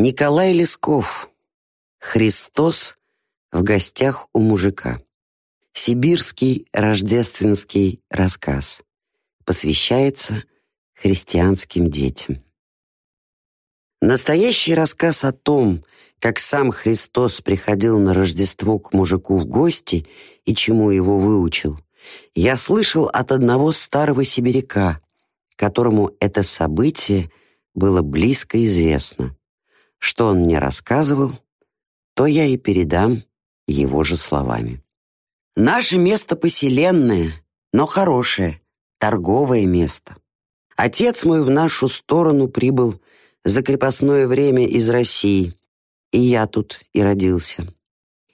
Николай Лесков. Христос в гостях у мужика. Сибирский рождественский рассказ. Посвящается христианским детям. Настоящий рассказ о том, как сам Христос приходил на Рождество к мужику в гости и чему его выучил, я слышал от одного старого сибиряка, которому это событие было близко известно. Что он мне рассказывал, то я и передам его же словами. Наше место поселенное, но хорошее, торговое место. Отец мой в нашу сторону прибыл за крепостное время из России, и я тут и родился.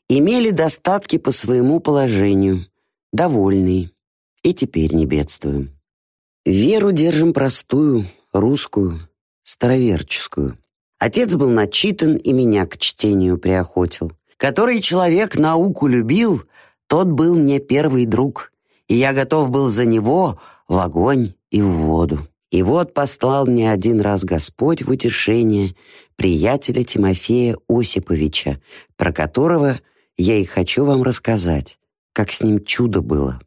Имели достатки по своему положению, довольные, и теперь не бедствуем. Веру держим простую, русскую, староверческую. Отец был начитан и меня к чтению приохотил. Который человек науку любил, тот был мне первый друг, и я готов был за него в огонь и в воду. И вот послал мне один раз Господь в утешение приятеля Тимофея Осиповича, про которого я и хочу вам рассказать, как с ним чудо было.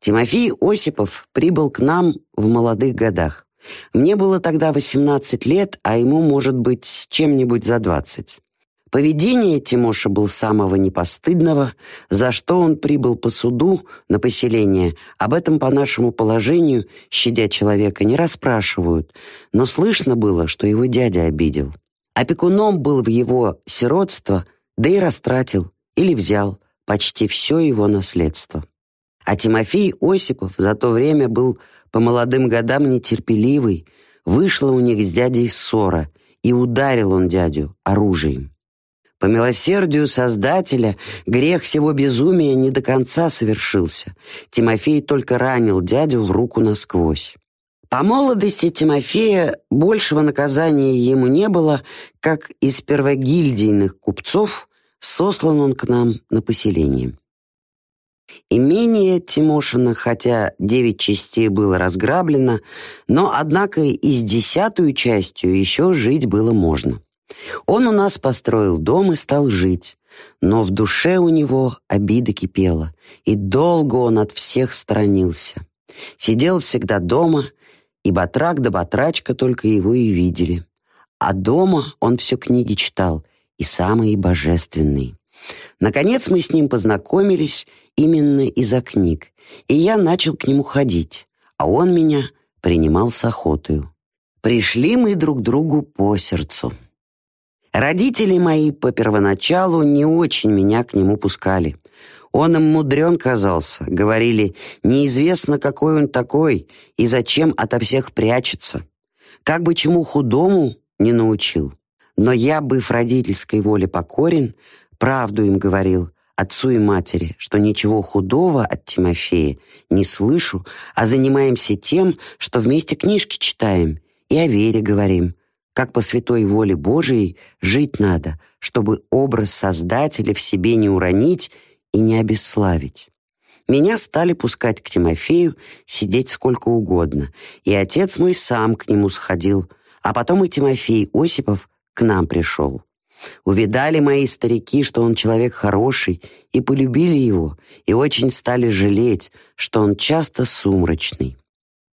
Тимофей Осипов прибыл к нам в молодых годах. Мне было тогда 18 лет, а ему, может быть, с чем-нибудь за 20. Поведение Тимоша был самого непостыдного, за что он прибыл по суду на поселение. Об этом по нашему положению, щадя человека, не расспрашивают, но слышно было, что его дядя обидел. Опекуном был в его сиротство, да и растратил или взял почти все его наследство. А Тимофей Осипов за то время был по молодым годам нетерпеливый, вышла у них с дядей ссора, и ударил он дядю оружием. По милосердию Создателя грех всего безумия не до конца совершился. Тимофей только ранил дядю в руку насквозь. По молодости Тимофея большего наказания ему не было, как из первогильдийных купцов сослан он к нам на поселение. Имение Тимошина, хотя девять частей было разграблено, но, однако, и с десятую частью еще жить было можно. Он у нас построил дом и стал жить, но в душе у него обида кипела, и долго он от всех сторонился. Сидел всегда дома, и батрак да батрачка только его и видели. А дома он все книги читал, и самые божественные. Наконец мы с ним познакомились именно из-за книг, и я начал к нему ходить, а он меня принимал с охотою. Пришли мы друг другу по сердцу. Родители мои по первоначалу не очень меня к нему пускали. Он им мудрен казался, говорили, неизвестно, какой он такой и зачем ото всех прячется. Как бы чему худому не научил. Но я, быв родительской воле покорен, правду им говорил, отцу и матери, что ничего худого от Тимофея не слышу, а занимаемся тем, что вместе книжки читаем и о вере говорим, как по святой воле Божией жить надо, чтобы образ Создателя в себе не уронить и не обесславить. Меня стали пускать к Тимофею сидеть сколько угодно, и отец мой сам к нему сходил, а потом и Тимофей Осипов к нам пришел. Увидали мои старики, что он человек хороший, и полюбили его, и очень стали жалеть, что он часто сумрачный.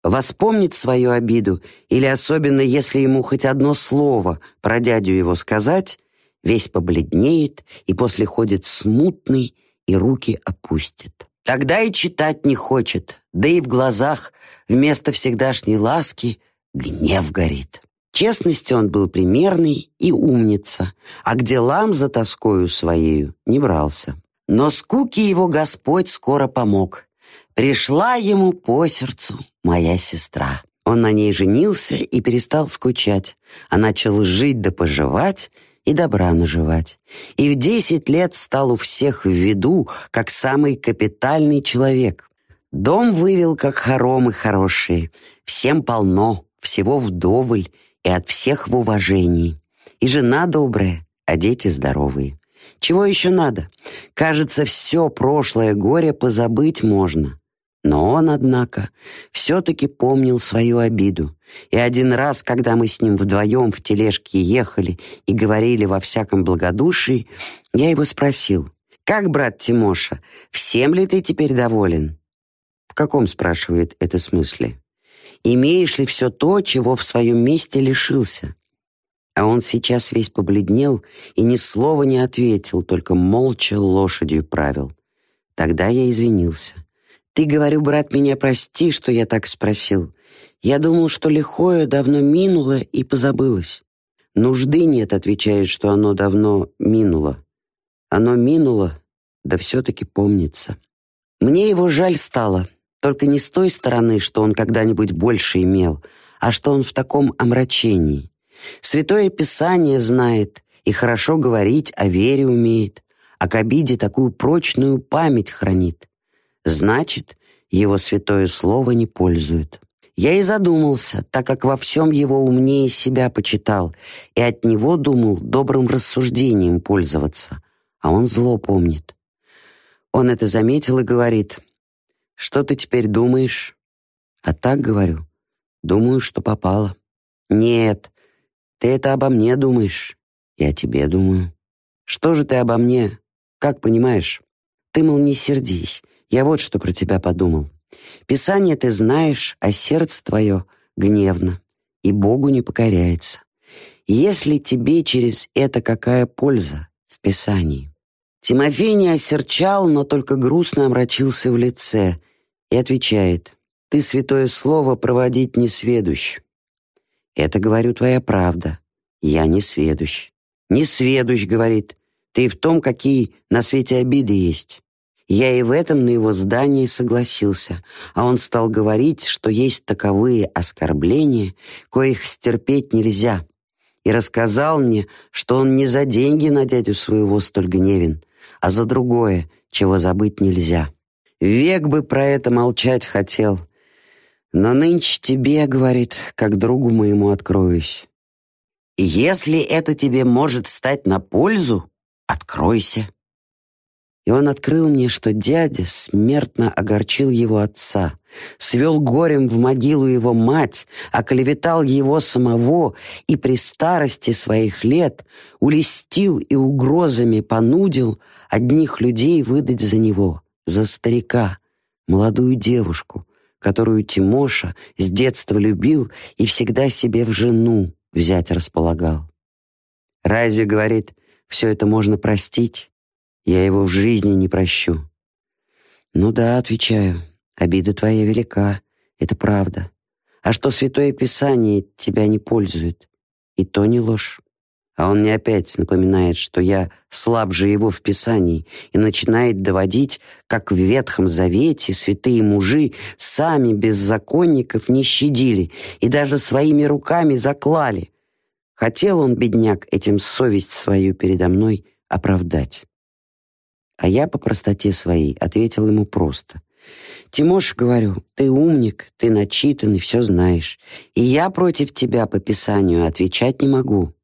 Воспомнит свою обиду, или особенно если ему хоть одно слово про дядю его сказать, весь побледнеет и после ходит смутный и руки опустит. Тогда и читать не хочет, да и в глазах вместо всегдашней ласки гнев горит. Честности он был примерный и умница, а к делам за тоскою своею не брался. Но скуки его Господь скоро помог. Пришла ему по сердцу моя сестра. Он на ней женился и перестал скучать, а начал жить да поживать и добра наживать. И в десять лет стал у всех в виду, как самый капитальный человек. Дом вывел, как хоромы хорошие, всем полно, всего вдоволь, и от всех в уважении. И жена добрая, а дети здоровые. Чего еще надо? Кажется, все прошлое горе позабыть можно. Но он, однако, все-таки помнил свою обиду. И один раз, когда мы с ним вдвоем в тележке ехали и говорили во всяком благодушии, я его спросил, «Как, брат Тимоша, всем ли ты теперь доволен?» «В каком, — спрашивает, — это смысле? Имеешь ли все то, чего в своем месте лишился?» А он сейчас весь побледнел и ни слова не ответил, только молча лошадью правил. Тогда я извинился. «Ты, говорю, брат, меня прости, что я так спросил. Я думал, что лихое давно минуло и позабылось». «Нужды нет», — отвечает, что оно давно минуло. Оно минуло, да все-таки помнится. Мне его жаль стало, только не с той стороны, что он когда-нибудь больше имел, а что он в таком омрачении. Святое Писание знает и хорошо говорить о вере умеет, а к обиде такую прочную память хранит. Значит, его святое слово не пользует. Я и задумался, так как во всем его умнее себя почитал, и от него думал добрым рассуждением пользоваться, а он зло помнит. Он это заметил и говорит, «Что ты теперь думаешь?» А так говорю, «Думаю, что попало». «Нет, ты это обо мне думаешь». «Я тебе думаю». «Что же ты обо мне? Как понимаешь?» «Ты, мол, не сердись, я вот что про тебя подумал. Писание ты знаешь, а сердце твое гневно, и Богу не покоряется. Если тебе через это какая польза в Писании? Тимофей не осерчал, но только грустно омрачился в лице и отвечает, «Ты святое слово проводить не сведущ». «Это, говорю, твоя правда. Я не сведущ». «Не сведущ», — говорит, «ты в том, какие на свете обиды есть». Я и в этом на его здании согласился, а он стал говорить, что есть таковые оскорбления, коих стерпеть нельзя, и рассказал мне, что он не за деньги на дядю своего столь гневен, а за другое, чего забыть нельзя. Век бы про это молчать хотел, но нынче тебе, говорит, как другу моему откроюсь. Если это тебе может стать на пользу, откройся. И он открыл мне, что дядя смертно огорчил его отца, свел горем в могилу его мать, оклеветал его самого и при старости своих лет улестил и угрозами понудил одних людей выдать за него, за старика, молодую девушку, которую Тимоша с детства любил и всегда себе в жену взять располагал. Разве, говорит, все это можно простить? Я его в жизни не прощу. Ну да, отвечаю, обида твоя велика, это правда. А что Святое Писание тебя не пользует, и то не ложь. А он мне опять напоминает, что я слаб же его в Писании, и начинает доводить, как в Ветхом Завете святые мужи сами беззаконников не щадили и даже своими руками заклали. Хотел он, бедняк, этим совесть свою передо мной оправдать. А я по простоте своей ответил ему просто. «Тимош, — говорю, — ты умник, ты начитан и все знаешь, и я против тебя по Писанию отвечать не могу.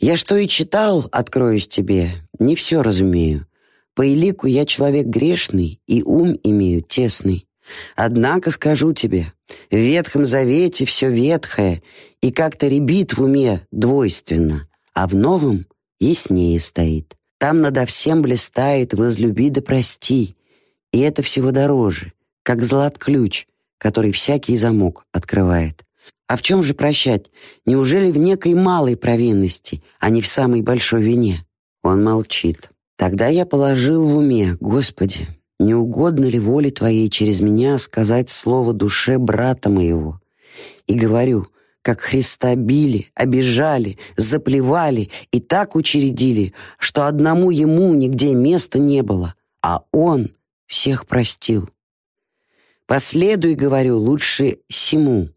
Я что и читал, откроюсь тебе, не все разумею. По элику я человек грешный и ум имею тесный. Однако скажу тебе, в Ветхом Завете все ветхое и как-то ребит в уме двойственно, а в Новом яснее стоит. Там надо всем блистает «возлюби да прости», и это всего дороже, как злат-ключ, который всякий замок открывает. А в чем же прощать? Неужели в некой малой провинности, а не в самой большой вине? Он молчит. Тогда я положил в уме, Господи, не угодно ли воле Твоей через меня сказать слово душе брата моего? И говорю, как Христа били, обижали, заплевали и так учредили, что одному ему нигде места не было, а он всех простил. Последуй, говорю, лучше сему,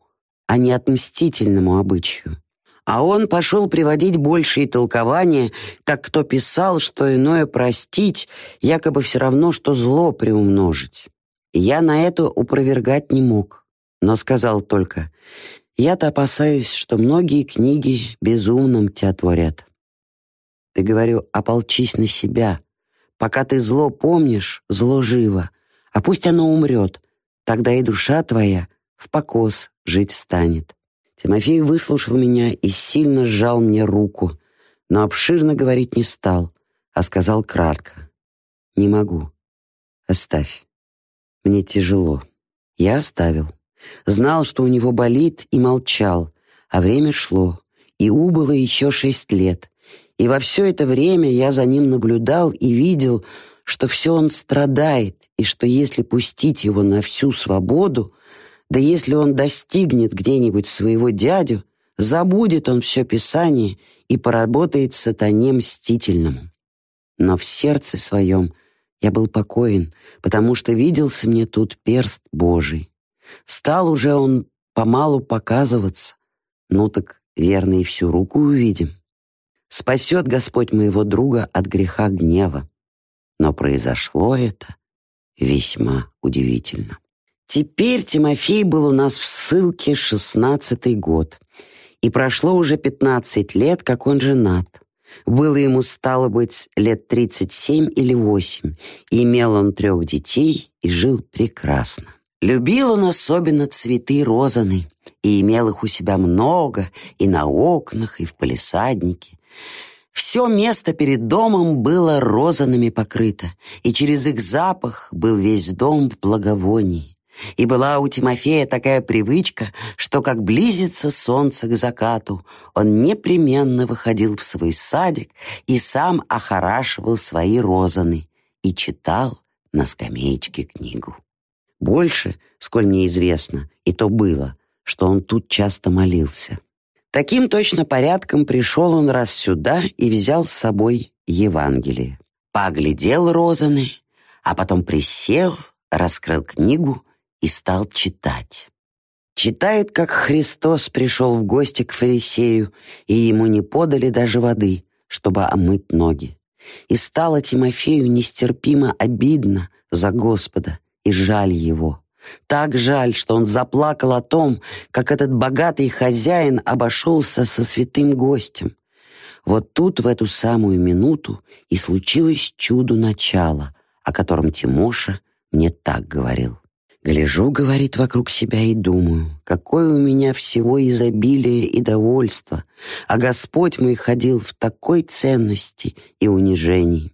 а не отмстительному обычаю. А он пошел приводить большие толкования, как кто писал, что иное простить, якобы все равно, что зло приумножить. я на это упровергать не мог, но сказал только, я-то опасаюсь, что многие книги безумным тебя творят. Ты, говорю, ополчись на себя. Пока ты зло помнишь, зло живо. А пусть оно умрет, тогда и душа твоя в покос жить станет». Тимофей выслушал меня и сильно сжал мне руку, но обширно говорить не стал, а сказал кратко. «Не могу. Оставь. Мне тяжело». Я оставил. Знал, что у него болит, и молчал, а время шло, и убыло еще шесть лет. И во все это время я за ним наблюдал и видел, что все он страдает, и что если пустить его на всю свободу, да если он достигнет где-нибудь своего дядю, забудет он все Писание и поработает сатане мстительному. Но в сердце своем я был покоен, потому что виделся мне тут перст Божий. Стал уже он помалу показываться. Ну так верно и всю руку увидим. Спасет Господь моего друга от греха гнева. Но произошло это весьма удивительно. Теперь Тимофей был у нас в ссылке шестнадцатый год, и прошло уже пятнадцать лет, как он женат. Было ему, стало быть, лет тридцать семь или восемь, имел он трех детей и жил прекрасно. Любил он особенно цветы розаны, и имел их у себя много, и на окнах, и в палисаднике. Все место перед домом было розанами покрыто, и через их запах был весь дом в благовонии. И была у Тимофея такая привычка, что как близится солнце к закату, он непременно выходил в свой садик и сам охорашивал свои розаны и читал на скамеечке книгу. Больше, сколь мне известно, и то было, что он тут часто молился. Таким точно порядком пришел он раз сюда и взял с собой Евангелие. Поглядел розаны, а потом присел, раскрыл книгу и стал читать. Читает, как Христос пришел в гости к фарисею, и ему не подали даже воды, чтобы омыть ноги. И стало Тимофею нестерпимо обидно за Господа и жаль его. Так жаль, что он заплакал о том, как этот богатый хозяин обошелся со святым гостем. Вот тут, в эту самую минуту, и случилось чудо начала, о котором Тимоша мне так говорил. Гляжу, говорит, вокруг себя и думаю, какое у меня всего изобилие и довольство, а Господь мой ходил в такой ценности и унижении.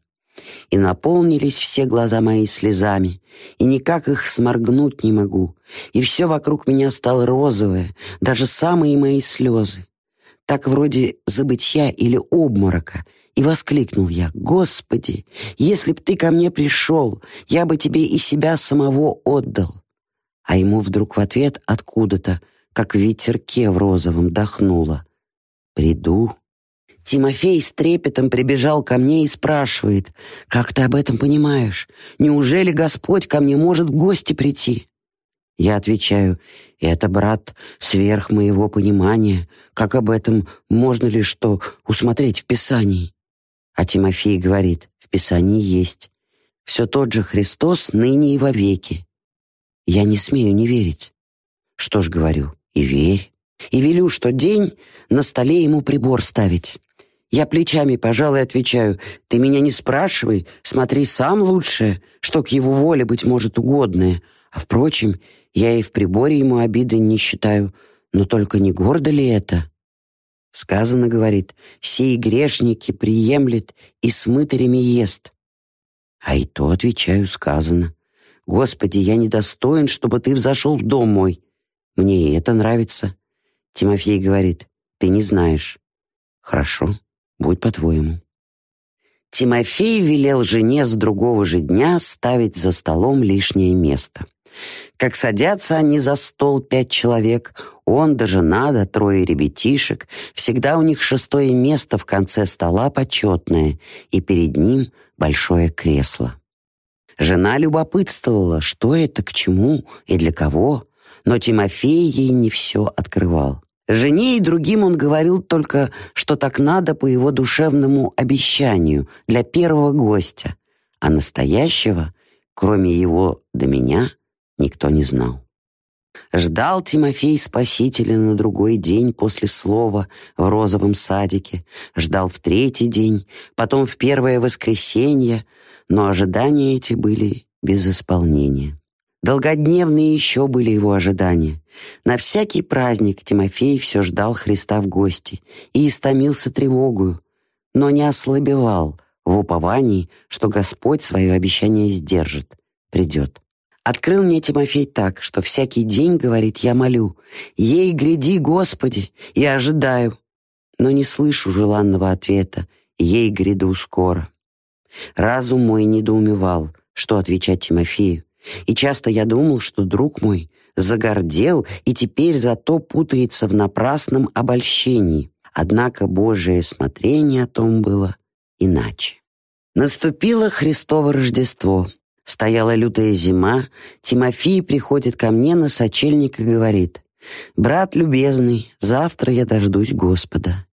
И наполнились все глаза мои слезами, и никак их сморгнуть не могу, и все вокруг меня стало розовое, даже самые мои слезы. Так вроде забытья или обморока — и воскликнул я, «Господи, если б ты ко мне пришел, я бы тебе и себя самого отдал». А ему вдруг в ответ откуда-то, как в ветерке в розовом, дохнуло. «Приду». Тимофей с трепетом прибежал ко мне и спрашивает, «Как ты об этом понимаешь? Неужели Господь ко мне может в гости прийти?» Я отвечаю, «Это, брат, сверх моего понимания. Как об этом можно ли что усмотреть в Писании?» А Тимофей говорит, в Писании есть. Все тот же Христос ныне и вовеки. Я не смею не верить. Что ж говорю, и верь. И велю, что день на столе ему прибор ставить. Я плечами, пожалуй, отвечаю, ты меня не спрашивай, смотри сам лучше, что к его воле, быть может, угодное. А, впрочем, я и в приборе ему обиды не считаю, но только не гордо ли это? Сказано, говорит, сей грешники приемлет и с мытарями ест. А и то, отвечаю, сказано. Господи, я недостоин, чтобы ты взошел в дом мой. Мне и это нравится. Тимофей говорит, ты не знаешь. Хорошо, будь по-твоему. Тимофей велел жене с другого же дня ставить за столом лишнее место. Как садятся они за стол пять человек, он да жена, да трое ребятишек, всегда у них шестое место в конце стола почетное, и перед ним большое кресло. Жена любопытствовала, что это, к чему и для кого, но Тимофей ей не все открывал. Жене и другим он говорил только, что так надо по его душевному обещанию для первого гостя, а настоящего, кроме его до меня, никто не знал. Ждал Тимофей Спасителя на другой день после слова в розовом садике, ждал в третий день, потом в первое воскресенье, но ожидания эти были без исполнения. Долгодневные еще были его ожидания. На всякий праздник Тимофей все ждал Христа в гости и истомился тревогою, но не ослабевал в уповании, что Господь свое обещание сдержит, придет. Открыл мне Тимофей так, что всякий день, говорит, я молю, «Ей гряди, Господи!» и ожидаю, но не слышу желанного ответа, «Ей гряду скоро». Разум мой недоумевал, что отвечать Тимофею, и часто я думал, что друг мой загордел и теперь зато путается в напрасном обольщении. Однако Божие смотрение о том было иначе. Наступило Христово Рождество. Стояла лютая зима. Тимофей приходит ко мне на сочельник и говорит, «Брат любезный, завтра я дождусь Господа».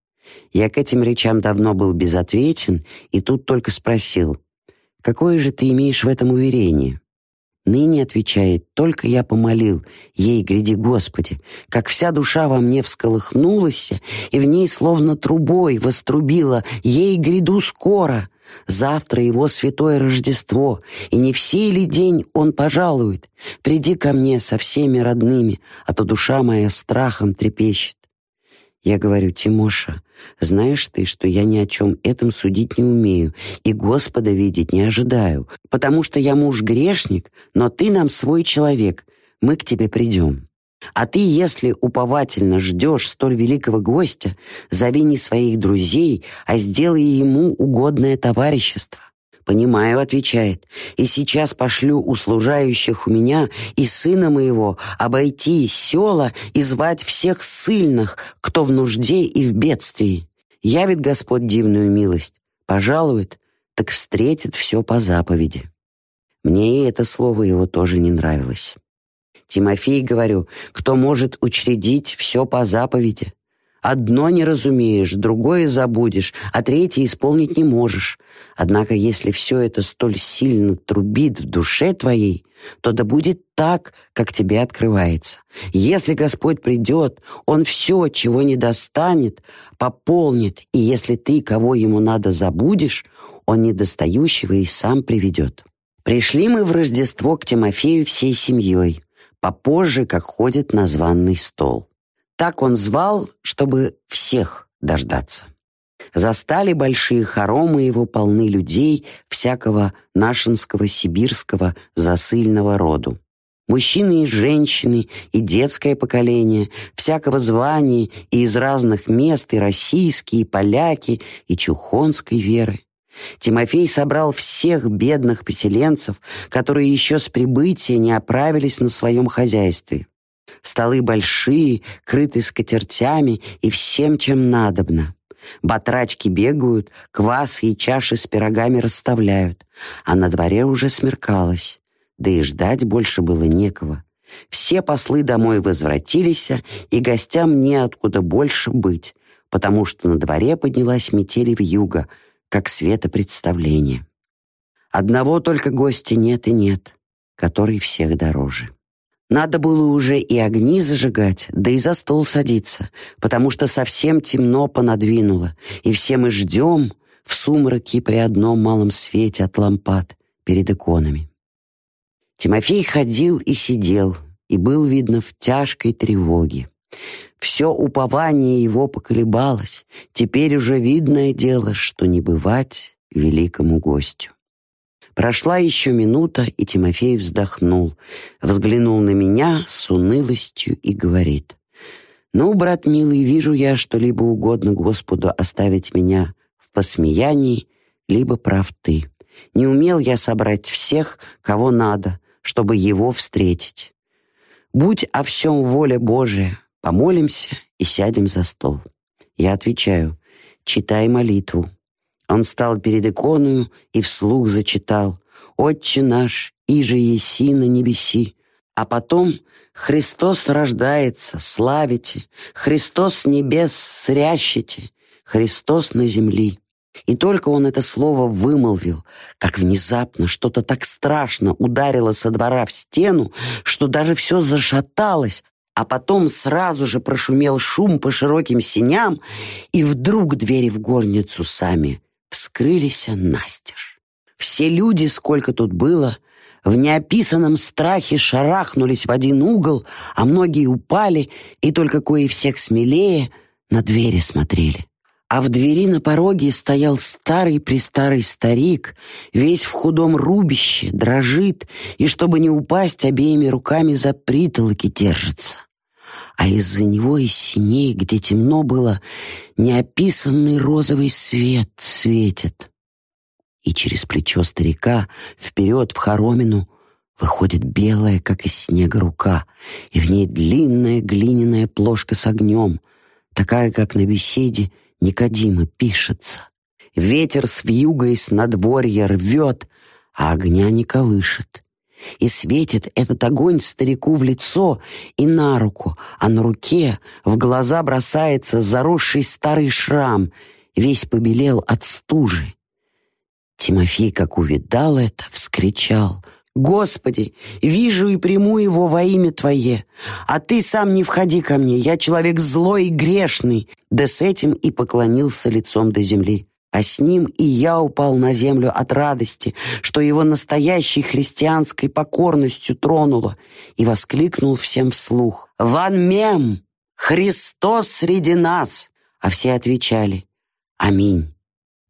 Я к этим речам давно был безответен и тут только спросил, «Какое же ты имеешь в этом уверение?» Ныне отвечает, только я помолил, ей гряди Господи, как вся душа во мне всколыхнулась, и в ней словно трубой вострубила, ей гряду скоро, завтра его святое Рождество, и не в ли день он пожалует, приди ко мне со всеми родными, а то душа моя страхом трепещет. Я говорю, Тимоша, знаешь ты, что я ни о чем этом судить не умею и Господа видеть не ожидаю, потому что я муж-грешник, но ты нам свой человек, мы к тебе придем. А ты, если уповательно ждешь столь великого гостя, зови не своих друзей, а сделай ему угодное товарищество. «Понимаю», — отвечает, «и сейчас пошлю услужающих у меня и сына моего обойти села и звать всех ссыльных, кто в нужде и в бедствии. Явит Господь дивную милость, пожалует, так встретит все по заповеди». Мне и это слово его тоже не нравилось. Тимофей, говорю, кто может учредить все по заповеди? Одно не разумеешь, другое забудешь, а третье исполнить не можешь. Однако, если все это столь сильно трубит в душе твоей, то да будет так, как тебе открывается. Если Господь придет, Он все, чего не достанет, пополнит, и если ты, кого Ему надо, забудешь, Он недостающего и сам приведет. Пришли мы в Рождество к Тимофею всей семьей, попозже, как ходит на званный стол. Так он звал, чтобы всех дождаться. Застали большие хоромы его полны людей всякого нашинского, сибирского, засыльного роду. Мужчины и женщины, и детское поколение, всякого звания, и из разных мест, и российские, и поляки, и чухонской веры. Тимофей собрал всех бедных поселенцев, которые еще с прибытия не оправились на своем хозяйстве. Столы большие, крыты скатертями и всем, чем надобно. Батрачки бегают, квасы и чаши с пирогами расставляют, а на дворе уже смеркалось, да и ждать больше было некого. Все послы домой возвратились, и гостям неоткуда больше быть, потому что на дворе поднялась метель в юго, как светопредставление. Одного только гостя нет и нет, который всех дороже. Надо было уже и огни зажигать, да и за стол садиться, потому что совсем темно понадвинуло, и все мы ждем в сумраке при одном малом свете от лампад перед иконами. Тимофей ходил и сидел, и был, видно, в тяжкой тревоге. Все упование его поколебалось, теперь уже видное дело, что не бывать великому гостю. Прошла еще минута, и Тимофей вздохнул, взглянул на меня с унылостью и говорит, «Ну, брат милый, вижу я, что либо угодно Господу оставить меня в посмеянии, либо прав ты. Не умел я собрать всех, кого надо, чтобы его встретить. Будь о всем воля Божия, помолимся и сядем за стол». Я отвечаю, «Читай молитву». Он стал перед иконою и вслух зачитал «Отче наш, иже еси на небеси». А потом «Христос рождается, славите, Христос с небес срящите, Христос на земли». И только он это слово вымолвил, как внезапно что-то так страшно ударило со двора в стену, что даже все зашаталось, а потом сразу же прошумел шум по широким синям, и вдруг двери в горницу сами вскрылись настежь. Все люди, сколько тут было, в неописанном страхе шарахнулись в один угол, а многие упали, и только кое всех смелее на двери смотрели. А в двери на пороге стоял старый-престарый старик, весь в худом рубище, дрожит, и, чтобы не упасть, обеими руками за притолоки держится. А из-за него из синей, где темно было, неописанный розовый свет светит и через плечо старика вперед в хоромину выходит белая, как из снега, рука, и в ней длинная глиняная плошка с огнем, такая, как на беседе Никодима пишется. Ветер с вьюгой с надворья рвет, а огня не колышет. И светит этот огонь старику в лицо и на руку, а на руке в глаза бросается заросший старый шрам, весь побелел от стужи. Тимофей, как увидал это, вскричал, «Господи, вижу и приму его во имя Твое, а Ты сам не входи ко мне, я человек злой и грешный». Да с этим и поклонился лицом до земли. А с ним и я упал на землю от радости, что его настоящей христианской покорностью тронуло, и воскликнул всем вслух, «Ван Мем! Христос среди нас!» А все отвечали, «Аминь»,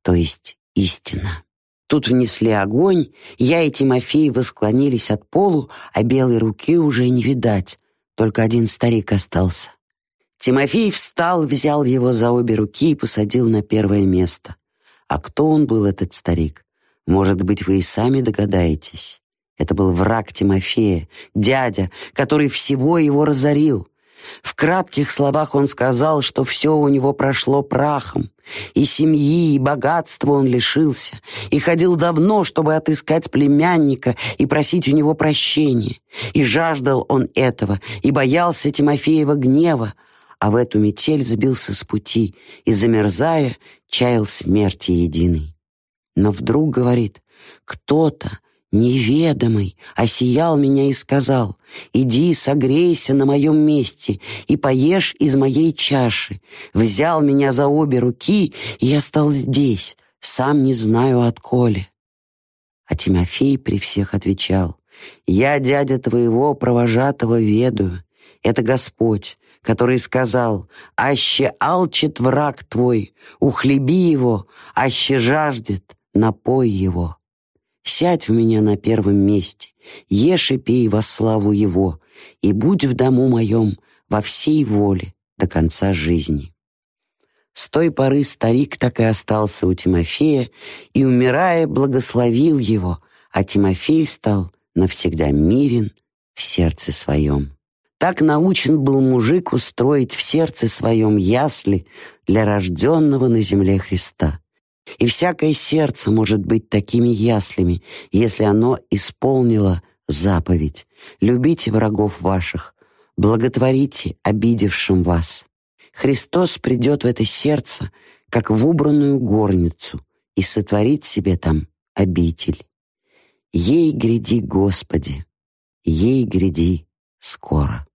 то есть истина. Тут внесли огонь, я и Тимофей восклонились от полу, а белой руки уже не видать, только один старик остался. Тимофей встал, взял его за обе руки и посадил на первое место. А кто он был, этот старик? Может быть, вы и сами догадаетесь. Это был враг Тимофея, дядя, который всего его разорил. В кратких словах он сказал, что все у него прошло прахом, и семьи, и богатства он лишился, и ходил давно, чтобы отыскать племянника и просить у него прощения. И жаждал он этого, и боялся Тимофеева гнева, а в эту метель сбился с пути и, замерзая, чаял смерти единой. Но вдруг, говорит, кто-то, неведомый, осиял меня и сказал, «Иди, согрейся на моем месте и поешь из моей чаши». Взял меня за обе руки, и я стал здесь, сам не знаю отколе. А Тимофей при всех отвечал, «Я, дядя твоего провожатого, ведаю. Это Господь, который сказал, «Аще алчит враг твой, ухлеби его, аще жаждет, напой его». Сядь у меня на первом месте, ешь и пей во славу Его, и будь в дому моем во всей воле до конца жизни». С той поры старик так и остался у Тимофея и, умирая, благословил его, а Тимофей стал навсегда мирен в сердце своем. Так научен был мужик устроить в сердце своем ясли для рожденного на земле Христа. И всякое сердце может быть такими яслями, если оно исполнило заповедь. Любите врагов ваших, благотворите обидевшим вас. Христос придет в это сердце, как в убранную горницу, и сотворит себе там обитель. Ей гряди, Господи, ей гряди скоро.